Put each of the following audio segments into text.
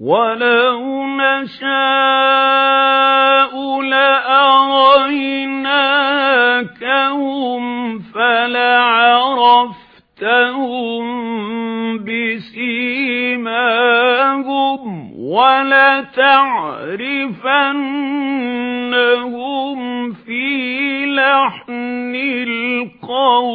وَلَوْ نَشَاءُ لَأَرَيْنَاكَهُمْ فَلَعَرَفْتَهُم بِسِيمَاهُمْ وَلَتَعْرِفَنَّهُمْ فِي لَحْنِ الْقَوْلِ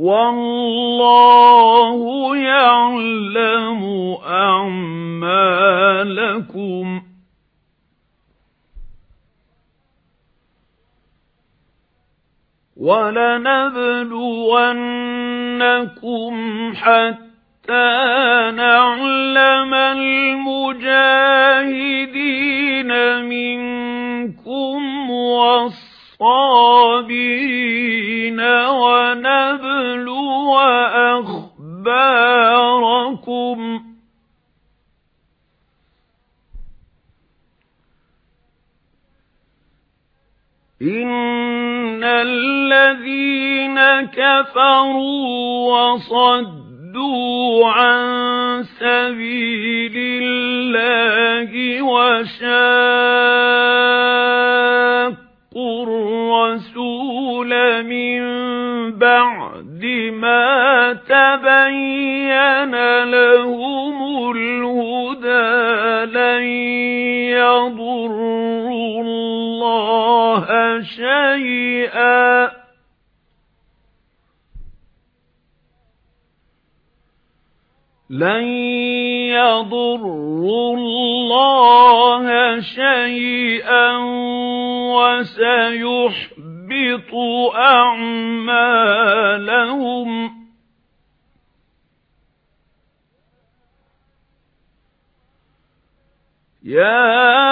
وَاللَّهُ يَعْلَمُ أَعْمَالَكُمْ. وَلَنَبْلُوَنَّكُمْ حَتَّى نَعْلَمَ الْمُجَاهِدِينَ. إِنَّ الَّذِينَ كَفَرُوا وَصَدُّوا عَن سَبِيلِ اللَّهِ وَشَاقُّوا الرَّسُولَ مِن بَعْدِ مَا تَبَيَّنَ لَهُمُ الْهُدَى لَن يَضُرُّوا شَيْئًا. لَن يَضُرُّوا اللَّهَ شَيْئًا وَسَيُحْبِطُ أَعْمَالَهُمْ. يَا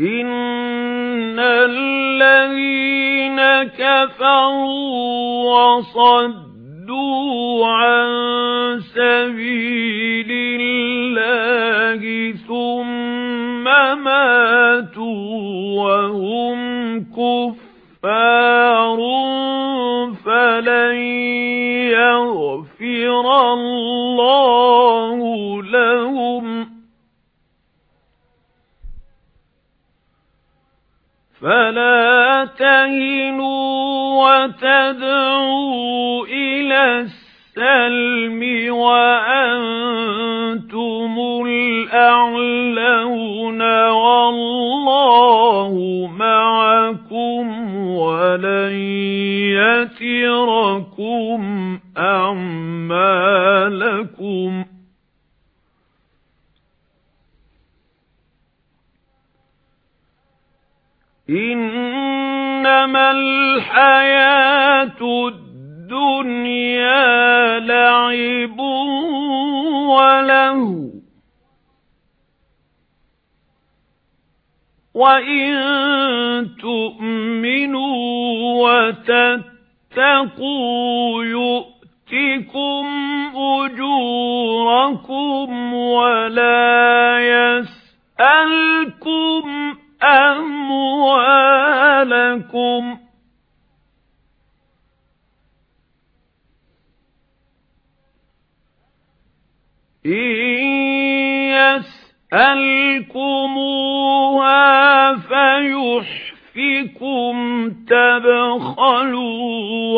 إِنَّ الَّذِينَ كَفَرُوا وَصَدُّوا عَن سَبِيلِ اللَّهِ ثُمَّ مَاتُوا وَهُمْ كُفَّارٌ فَلَن يَغْفِرَ اللَّهُ فَلَا تَهِنُوا وَتَدْعُوا إِلَى السَّلْمِ وَأَنْتُمُ الْأَعْلَوْنَ وَاللَّهُ مَعَكُمْ وَلَن يَتِرَكُمْ أَعْمَالَكُمْ إِنَّمَا الْحَيَاةُ الدُّنْيَا لَعِبٌ وَلَهْوٌ وَإِن تُؤْمِنُوا وَتَتَّقُوا يُؤْتِكُمْ أُجُورَكُمْ وَلَا يَسْأَلْكُمْ أَمْوَالَكُمْ. إِن يَسْأَلْكُمُوهَا فَيُحْفِكُمْ تَبْخَلُوا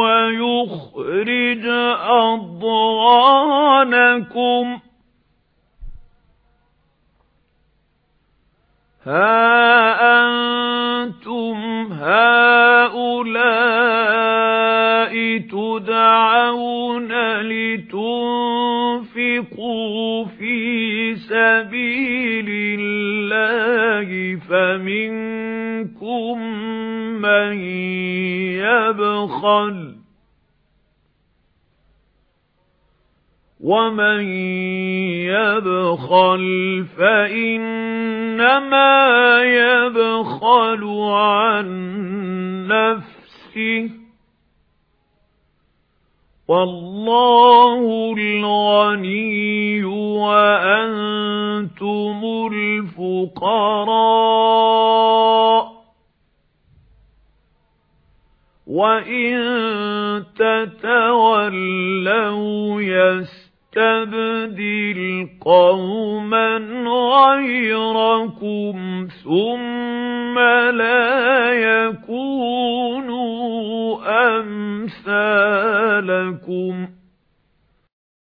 وَيُخْرِجْ أَضْغَانَكُمْ. هَا هَؤُلَاءِ تُدْعَوْنَ لِتُنْفِقُوا فِي سَبِيلِ اللَّهِ فَمِنكُم مَّن يَبْخَلُ وَمَن يَبْخَلْ فَإِنَّمَا يَبْخَلُ عَن نَّفْسِهِ وَاللَّهُ الْغَنِيُّ وَأَنتُمُ الْفُقَرَاءُ وَإِن تَتَوَلَّوْا يَسْتَبْدِلْ قَوْمًا غَيْرَكُمْ ثُمَّ لَا أَمْثَالَكُمْ